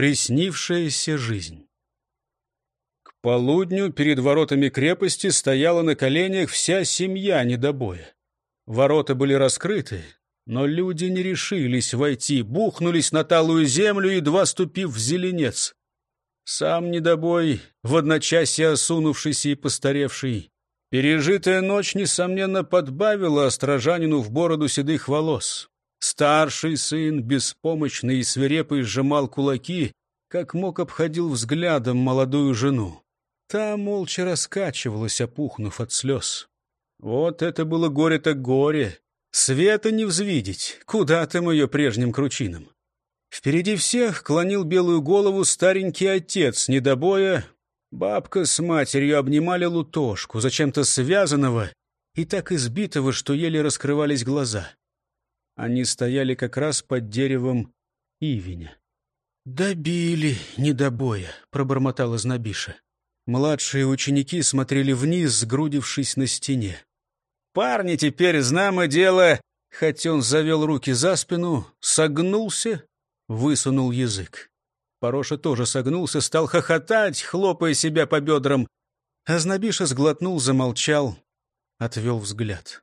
Приснившаяся жизнь. К полудню перед воротами крепости стояла на коленях вся семья недобоя. Ворота были раскрыты, но люди не решились войти, бухнулись на талую землю, едва ступив в зеленец. Сам недобой, в одночасье осунувшийся и постаревший, пережитая ночь, несомненно, подбавила острожанину в бороду седых волос. Старший сын, беспомощный и свирепый, сжимал кулаки, как мог обходил взглядом молодую жену. Та молча раскачивалась, опухнув от слез. Вот это было горе так горе. Света не взвидеть, куда там ее прежним кручинам. Впереди всех клонил белую голову старенький отец недобоя. Бабка с матерью обнимали лутошку, зачем-то связанного и так избитого, что еле раскрывались глаза. Они стояли как раз под деревом ивеня. «Добили недобоя», — пробормотала Знобиша. Младшие ученики смотрели вниз, сгрудившись на стене. «Парни теперь знамо дело!» Хоть он завел руки за спину, согнулся, высунул язык. Пороша тоже согнулся, стал хохотать, хлопая себя по бедрам. Азнабиша сглотнул, замолчал, отвел взгляд.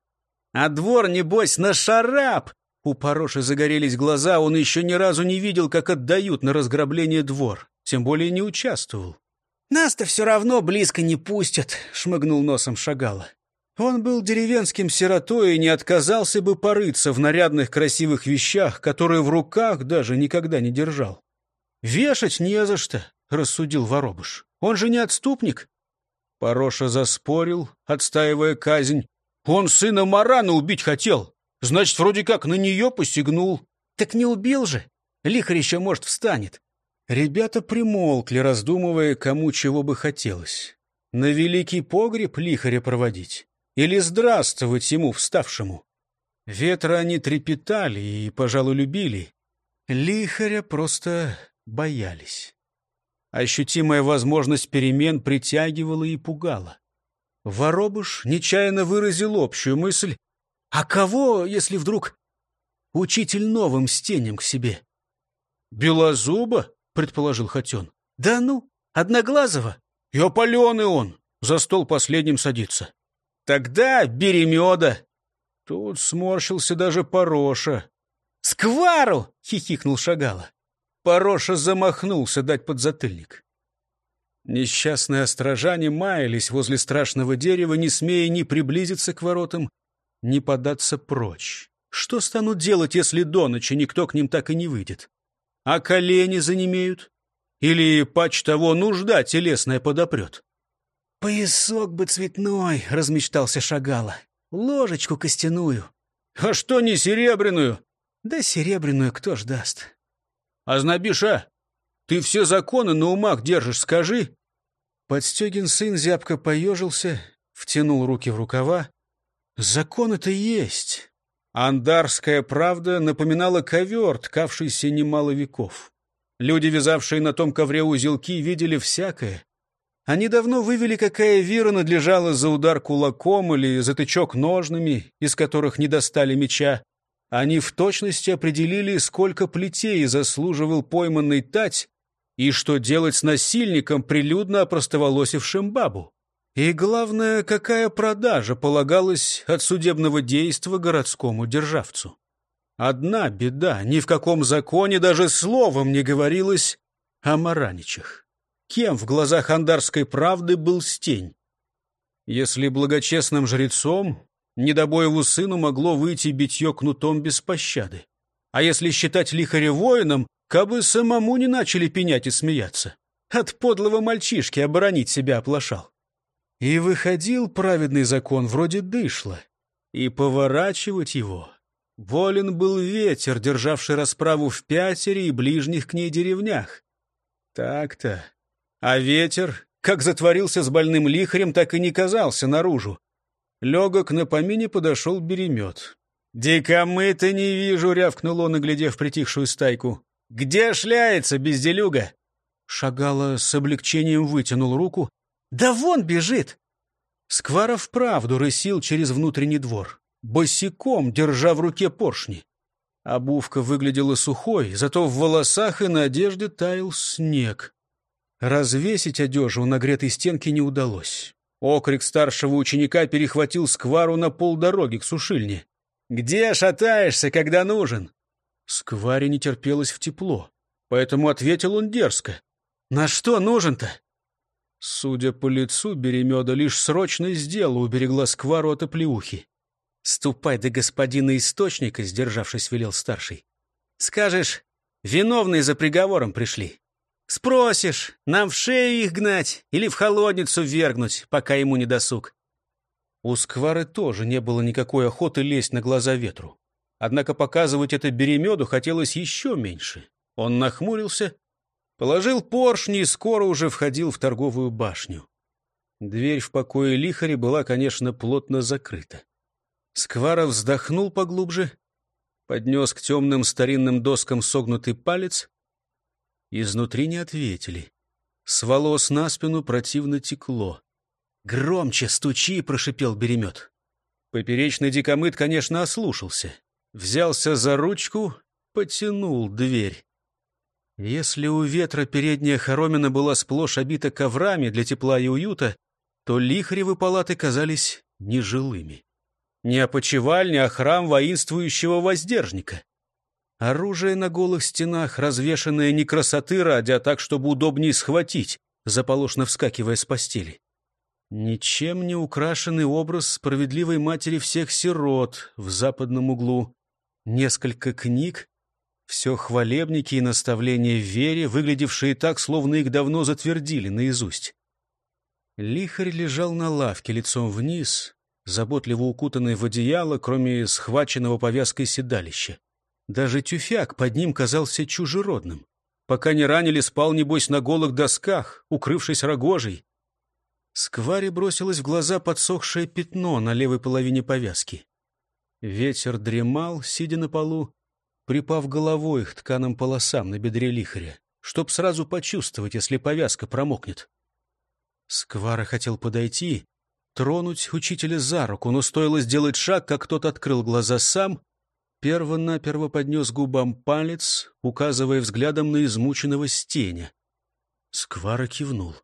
«А двор, небось, на шарап!» У Пороши загорелись глаза, он еще ни разу не видел, как отдают на разграбление двор, тем более не участвовал. «Нас-то все равно близко не пустят», — шмыгнул носом Шагала. Он был деревенским сиротой и не отказался бы порыться в нарядных красивых вещах, которые в руках даже никогда не держал. «Вешать не за что», — рассудил Воробыш. «Он же не отступник». Пороша заспорил, отстаивая казнь. «Он сына Марана убить хотел. Значит, вроде как на нее посягнул». «Так не убил же. Лихарь еще, может, встанет». Ребята примолкли, раздумывая, кому чего бы хотелось. На великий погреб лихаря проводить или здравствовать ему, вставшему. Ветра они трепетали и, пожалуй, любили. Лихаря просто боялись. Ощутимая возможность перемен притягивала и пугала. Воробуш нечаянно выразил общую мысль. А кого, если вдруг учитель новым стенем к себе? Белозуба, предположил Хотен. Да ну, Одноглазого. И опаленный он, за стол последним садится. Тогда бери меда. Тут сморщился даже Пороша. «Сквару!» — хихикнул Шагала. Пороша замахнулся дать подзатыльник. Несчастные острожане маялись возле страшного дерева, не смея ни приблизиться к воротам, ни податься прочь. Что станут делать, если до ночи никто к ним так и не выйдет? А колени занемеют? Или, пач того, нужда телесная подопрет? «Поясок бы цветной!» — размечтался Шагала. «Ложечку костяную». «А что не серебряную?» «Да серебряную кто ж даст?» «Азнабиша, ты все законы на умах держишь, скажи!» Подстегин сын зябко поежился, втянул руки в рукава. «Законы-то есть!» Андарская правда напоминала ковер, ткавшийся немало веков. Люди, вязавшие на том ковре узелки, видели всякое. Они давно вывели, какая вира надлежала за удар кулаком или за тычок ножными, из которых не достали меча. Они в точности определили, сколько плетей заслуживал пойманный тать и что делать с насильником, прилюдно опростоволосившим бабу. И главное, какая продажа полагалась от судебного действа городскому державцу. Одна беда, ни в каком законе даже словом не говорилось о Мараничах. Кем в глазах андарской правды был Стень? Если благочестным жрецом, недобоеву сыну могло выйти битье кнутом без пощады. А если считать лихаря воином, кабы самому не начали пенять и смеяться. От подлого мальчишки оборонить себя оплошал. И выходил праведный закон вроде дышла, и поворачивать его волен был ветер, державший расправу в пятере и ближних к ней деревнях. Так-то. А ветер, как затворился с больным лихарем, так и не казался наружу. Легок на помине подошел беремет. «Дикомыта не вижу», — рявкнул он, оглядев притихшую стайку. «Где шляется, безделюга?» Шагала с облегчением вытянул руку. «Да вон бежит!» Скваров правду рысил через внутренний двор, босиком держа в руке поршни. Обувка выглядела сухой, зато в волосах и на одежде таял снег. Развесить одежу у нагретой стенки не удалось. Окрик старшего ученика перехватил сквару на полдороги к сушильне. «Где шатаешься, когда нужен?» Скваре не терпелось в тепло, поэтому ответил он дерзко. «На что нужен-то?» Судя по лицу, Беремеда лишь срочность дела уберегла сквару от оплеухи. «Ступай до господина источника», — сдержавшись, велел старший. «Скажешь, виновные за приговором пришли. Спросишь, нам в шею их гнать или в холодницу вергнуть, пока ему не досуг». У сквары тоже не было никакой охоты лезть на глаза ветру. Однако показывать это Беремеду хотелось еще меньше. Он нахмурился Положил поршни и скоро уже входил в торговую башню. Дверь в покое лихари была, конечно, плотно закрыта. Сквара вздохнул поглубже, поднес к темным старинным доскам согнутый палец. Изнутри не ответили. С волос на спину противно текло. «Громче стучи!» — прошипел беремет. Поперечный дикомыт, конечно, ослушался. Взялся за ручку, потянул дверь. Если у ветра передняя хоромина была сплошь обита коврами для тепла и уюта, то лихаревы палаты казались нежилыми. Не опочивальня, а храм воинствующего воздержника. Оружие на голых стенах, развешанное не красоты ради, а так, чтобы удобнее схватить, заполошно вскакивая с постели. Ничем не украшенный образ справедливой матери всех сирот в западном углу. Несколько книг, все хвалебники и наставления в вере, выглядевшие так, словно их давно затвердили наизусть. Лихарь лежал на лавке лицом вниз, заботливо укутанный в одеяло, кроме схваченного повязкой седалища. Даже тюфяк под ним казался чужеродным. Пока не ранили, спал, небось, на голых досках, укрывшись рогожей. Скваре бросилось в глаза подсохшее пятно на левой половине повязки. Ветер дремал, сидя на полу, припав головой к тканым полосам на бедре лихаря, чтоб сразу почувствовать, если повязка промокнет. Сквара хотел подойти, тронуть учителя за руку, но стоило сделать шаг, как тот открыл глаза сам, перво-наперво поднес губам палец, указывая взглядом на измученного стеня. Сквара кивнул,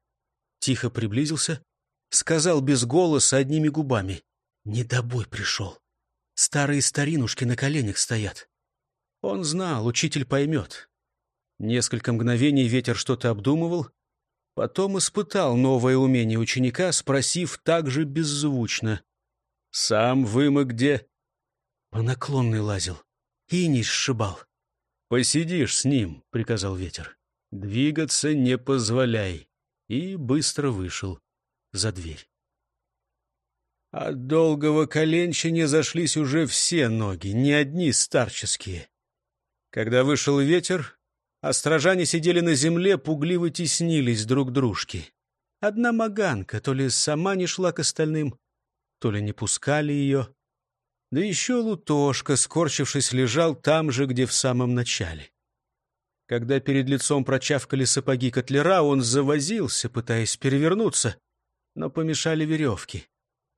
тихо приблизился, сказал без голоса одними губами. «Недобой пришел. Старые старинушки на коленях стоят. Он знал, учитель поймет. Несколько мгновений ветер что-то обдумывал, потом испытал новое умение ученика, спросив также беззвучно. «Сам вымок где?» По наклонной лазил. И не сшибал. «Посидишь с ним», — приказал ветер. «Двигаться не позволяй». И быстро вышел за дверь. От долгого коленчания зашлись уже все ноги, не одни старческие. Когда вышел ветер, острожане сидели на земле, пугливо теснились друг к дружке. Одна маганка то ли сама не шла к остальным, то ли не пускали ее. Да еще Лутошка, скорчившись, лежал там же, где в самом начале. Когда перед лицом прочавкали сапоги котлера, он завозился, пытаясь перевернуться, но помешали веревки.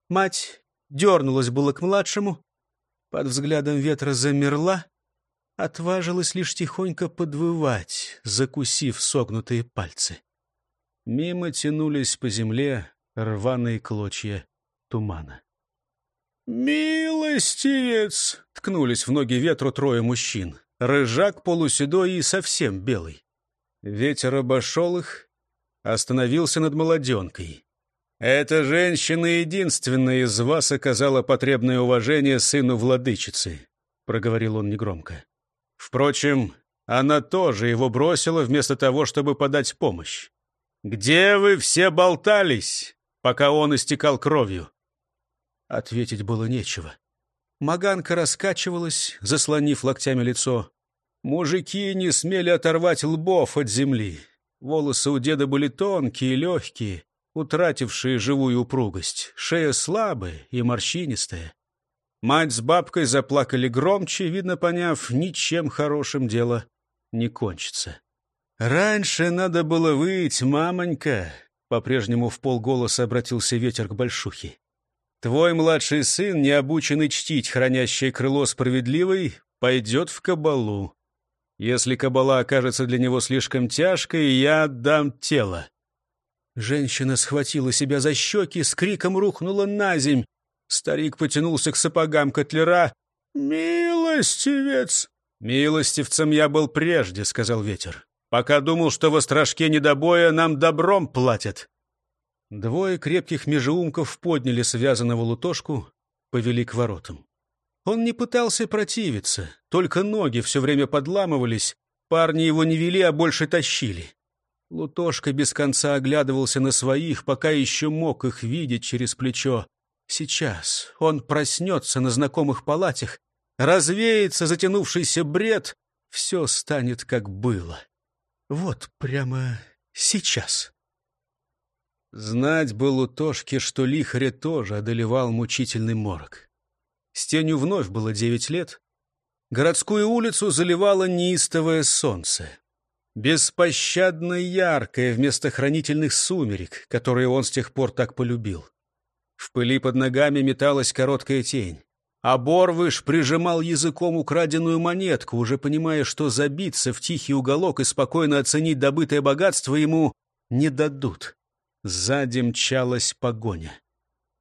Мать дернулась было к младшему, под взглядом ветра замерла, отважилась лишь тихонько подвывать, закусив согнутые пальцы. Мимо тянулись по земле рваные клочья тумана. «Милостивец!» — ткнулись в ноги ветру трое мужчин. Рыжак полуседой и совсем белый. Ветер обошел их, остановился над молоденкой. «Эта женщина единственная из вас оказала потребное уважение сыну владычицы», — проговорил он негромко. Впрочем, она тоже его бросила вместо того, чтобы подать помощь. «Где вы все болтались, пока он истекал кровью?» Ответить было нечего. Маганка раскачивалась, заслонив локтями лицо. Мужики не смели оторвать лбов от земли. Волосы у деда были тонкие и легкие, утратившие живую упругость. Шея слабая и морщинистая. Мать с бабкой заплакали громче, видно, поняв, ничем хорошим дело не кончится. «Раньше надо было выть, мамонька!» По-прежнему в полголоса обратился ветер к большухе. «Твой младший сын, не обученный чтить хранящее крыло справедливой, пойдет в кабалу. Если кабала окажется для него слишком тяжкой, я отдам тело. Женщина схватила себя за щеки, с криком рухнула на земь. Старик потянулся к сапогам котлера. «Милостивец!» «Милостивцем я был прежде», — сказал ветер. «Пока думал, что в острожке недобоя нам добром платят». Двое крепких межеумков подняли связанного лутошку, повели к воротам. Он не пытался противиться, только ноги все время подламывались, парни его не вели, а больше тащили. Лутошка без конца оглядывался на своих, пока еще мог их видеть через плечо. Сейчас он проснется на знакомых палатях, развеется затянувшийся бред, все станет как было. Вот прямо сейчас. Знать было у Тошки, что лихаря тоже одолевал мучительный морок. Стеню вновь было девять лет. Городскую улицу заливало неистовое солнце. Беспощадно яркое вместо хранительных сумерек, которые он с тех пор так полюбил. В пыли под ногами металась короткая тень. А Борвыш прижимал языком украденную монетку, уже понимая, что забиться в тихий уголок и спокойно оценить добытое богатство ему не дадут. Сзади мчалась погоня.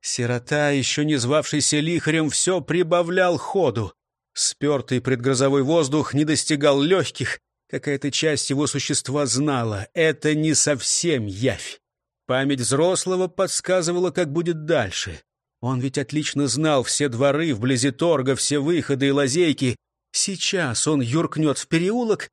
Сирота, еще не звавшийся лихарем, все прибавлял ходу. Спертый предгрозовой воздух не достигал легких. Какая-то часть его существа знала — это не совсем явь. Память взрослого подсказывала, как будет дальше. Он ведь отлично знал все дворы вблизи торга, все выходы и лазейки. Сейчас он юркнет в переулок,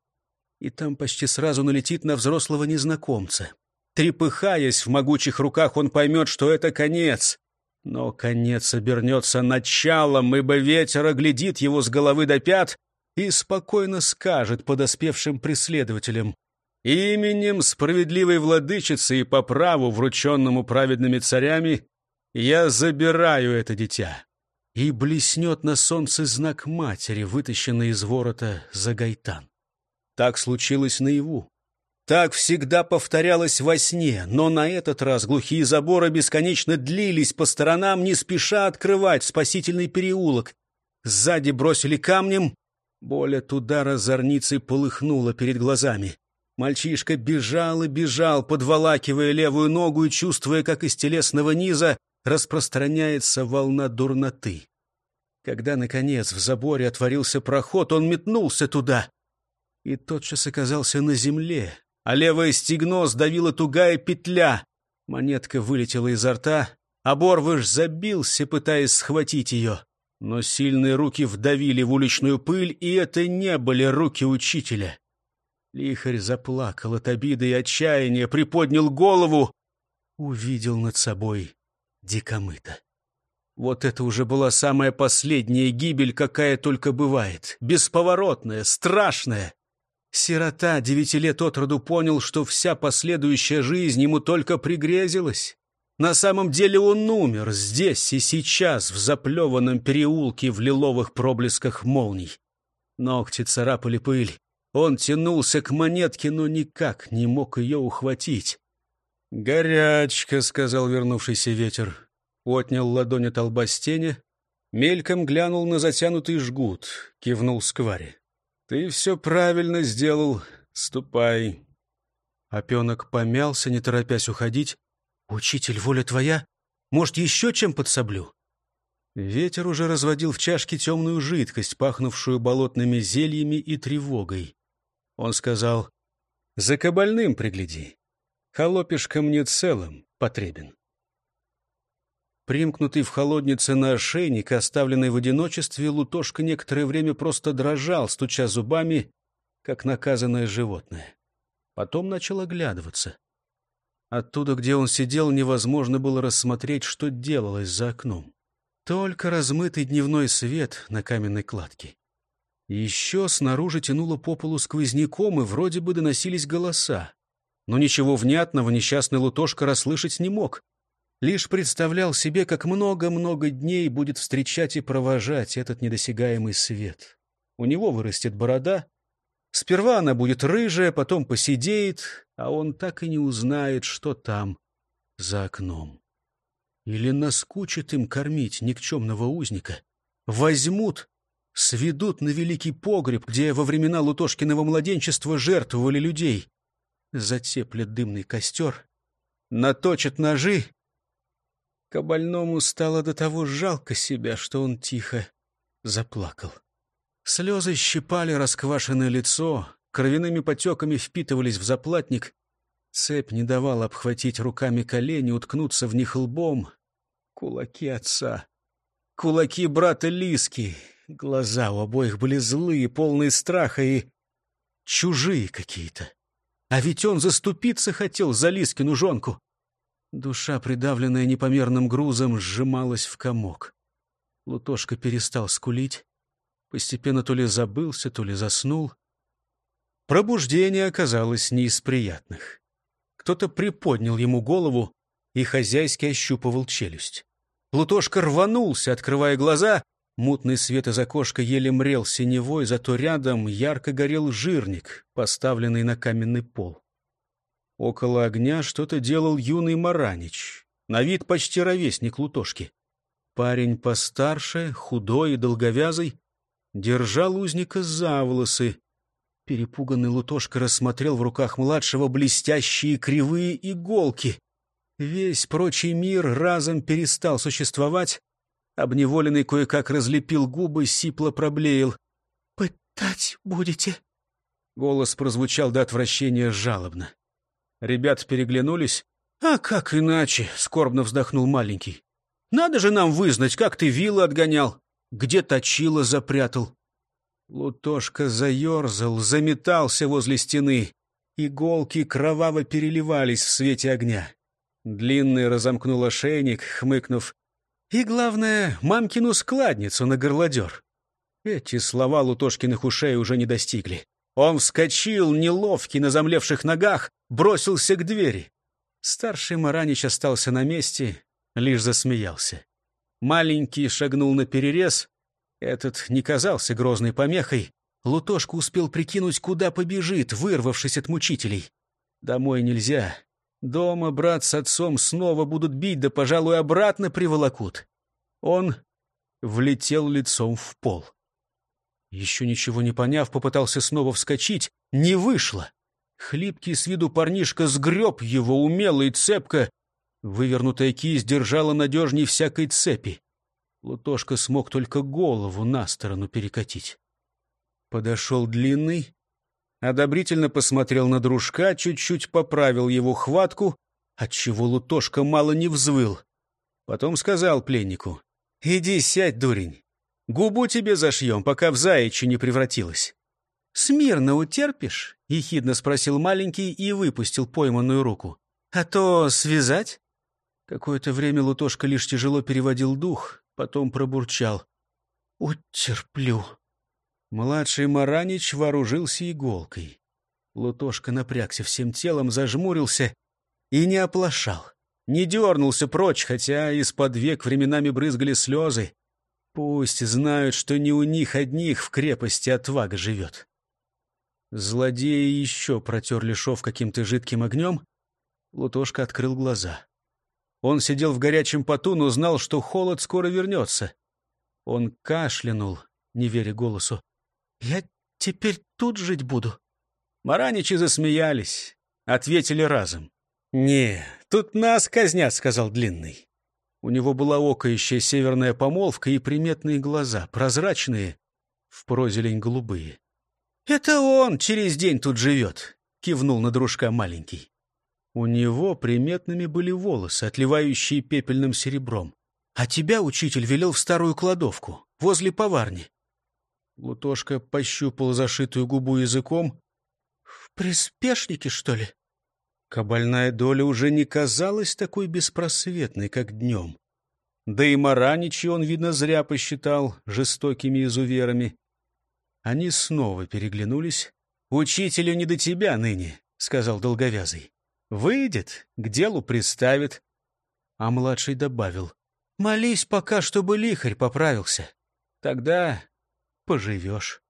и там почти сразу налетит на взрослого незнакомца. Трепыхаясь в могучих руках, он поймет, что это конец. Но конец обернется началом, ибо ветер оглядит его с головы до пят и спокойно скажет подоспевшим преследователям. «Именем справедливой владычицы и по праву, врученному праведными царями, я забираю это дитя». И блеснет на солнце знак матери, вытащенный из ворота за гайтан. Так случилось наяву. Так всегда повторялось во сне, но на этот раз глухие заборы бесконечно длились по сторонам, не спеша открывать спасительный переулок. Сзади бросили камнем, боль от удара зорницы полыхнула перед глазами. Мальчишка бежал и бежал, подволакивая левую ногу и чувствуя, как из телесного низа распространяется волна дурноты. Когда, наконец, в заборе отворился проход, он метнулся туда и тотчас оказался на земле, а левое стегно сдавила тугая петля. Монетка вылетела изо рта, а Борвыш забился, пытаясь схватить ее. Но сильные руки вдавили в уличную пыль, и это не были руки учителя. Лихарь заплакал от обиды и отчаяния, приподнял голову, увидел над собой дикомыта. Вот это уже была самая последняя гибель, какая только бывает. Бесповоротная, страшная. Сирота девяти лет от роду понял, что вся последующая жизнь ему только пригрезилась. На самом деле он умер здесь и сейчас, в заплеванном переулке в лиловых проблесках молний. Ногти царапали пыль. Он тянулся к монетке, но никак не мог ее ухватить. «Горячка», — сказал вернувшийся ветер. Отнял ладонь от лба стене, мельком глянул на затянутый жгут, кивнул скваре. «Ты все правильно сделал. Ступай». Опенок помялся, не торопясь уходить. «Учитель, воля твоя? Может, еще чем подсоблю?» Ветер уже разводил в чашке темную жидкость, пахнувшую болотными зельями и тревогой. Он сказал, «За кабальным пригляди. Холопишка мне целым потребен». Примкнутый в холоднице на ошейник, оставленный в одиночестве, Лутошка некоторое время просто дрожал, стуча зубами, как наказанное животное. Потом начал оглядываться. Оттуда, где он сидел, невозможно было рассмотреть, что делалось за окном. Только размытый дневной свет на каменной кладке. Еще снаружи тянуло по полу сквозняком, и вроде бы доносились голоса. Но ничего внятного несчастный Лутошка расслышать не мог лишь представлял себе, как много-много дней будет встречать и провожать этот недосягаемый свет. У него вырастет борода. Сперва она будет рыжая, потом посидеет, а он так и не узнает, что там за окном. Или наскучит им кормить никчемного узника. Возьмут Сведут на великий погреб, где во времена Лутошкиного младенчества жертвовали людей. Затеплят дымный костер, наточат ножи. Кабальному стало до того жалко себя, что он тихо заплакал. Слезы щипали расквашенное лицо, кровяными потеками впитывались в заплатник. Цепь не давала обхватить руками колени, уткнуться в них лбом. Кулаки отца, кулаки брата Лиски. Глаза у обоих были злые, полные страха и чужие какие-то. А ведь он заступиться хотел за Лискину жонку. Душа, придавленная непомерным грузом, сжималась в комок. Лутошка перестал скулить. Постепенно то ли забылся, то ли заснул. Пробуждение оказалось не из приятных. Кто-то приподнял ему голову и хозяйски ощупывал челюсть. Лутошка рванулся, открывая глаза. Мутный свет из окошка еле мрел синевой, зато рядом ярко горел жирник, поставленный на каменный пол. Около огня что-то делал юный Маранич, на вид почти ровесник Лутошки. Парень постарше, худой и долговязый, держал узника за волосы. Перепуганный Лутошка рассмотрел в руках младшего блестящие кривые иголки. Весь прочий мир разом перестал существовать. Обневоленный кое-как разлепил губы, сипло проблеял. «Пытать будете?» Голос прозвучал до отвращения жалобно. Ребят переглянулись. «А как иначе?» — скорбно вздохнул маленький. «Надо же нам вызнать, как ты вилы отгонял где точило запрятал. Лутошка заерзал, заметался возле стены. Иголки кроваво переливались в свете огня. Длинный разомкнул ошейник, хмыкнув. И, главное, мамкину складницу на горлодер. Эти слова Лутошкиных ушей уже не достигли. Он вскочил, неловкий, на замлевших ногах, бросился к двери. Старший Маранич остался на месте, лишь засмеялся. Маленький шагнул на перерез. Этот не казался грозной помехой. Лутошка успел прикинуть, куда побежит, вырвавшись от мучителей. Домой нельзя. Дома брат с отцом снова будут бить, да, пожалуй, обратно приволокут. Он влетел лицом в пол. Еще ничего не поняв, попытался снова вскочить. Не вышло. Хлипкий с виду парнишка сгреб его умело и цепко, Вывернутая кисть держала надежней всякой цепи. Лутошка смог только голову на сторону перекатить. Подошел длинный, одобрительно посмотрел на дружка, чуть-чуть поправил его хватку, отчего Лутошка мало не взвыл. Потом сказал пленнику, «Иди сядь, дурень, губу тебе зашьем, пока в заячью не превратилась». «Смирно утерпишь?» — ехидно спросил маленький и выпустил пойманную руку. «А то связать?» Какое-то время Лутошка лишь тяжело переводил дух, потом пробурчал. «Утерплю». Младший Маранич вооружился иголкой. Лутошка напрягся всем телом, зажмурился и не оплошал. Не дернулся прочь, хотя из-под век временами брызгали слезы. Пусть знают, что не у них одних в крепости отвага живет. Злодеи еще протерли шов каким-то жидким огнем. Лутошка открыл глаза. Он сидел в горячем поту, но знал, что холод скоро вернется. Он кашлянул, не веря голосу. «Я теперь тут жить буду?» Мараничи засмеялись, ответили разом. «Не, тут нас казнят», — сказал Длинный. У него была окающая северная помолвка и приметные глаза, прозрачные, в прозелень голубые. «Это он через день тут живет», — кивнул на дружка маленький. У него приметными были волосы, отливающие пепельным серебром. А тебя учитель велел в старую кладовку, возле поварни. Лутошка пощупал зашитую губу языком. В приспешнике, что ли? Кабальная доля уже не казалась такой беспросветной, как днем. Да и Мараничи он, видно, зря посчитал жестокими изуверами. Они снова переглянулись. «Учителю не до тебя ныне», — сказал долговязый. Выйдет, к делу приставит. А младший добавил. Молись пока, чтобы лихарь поправился. Тогда поживешь.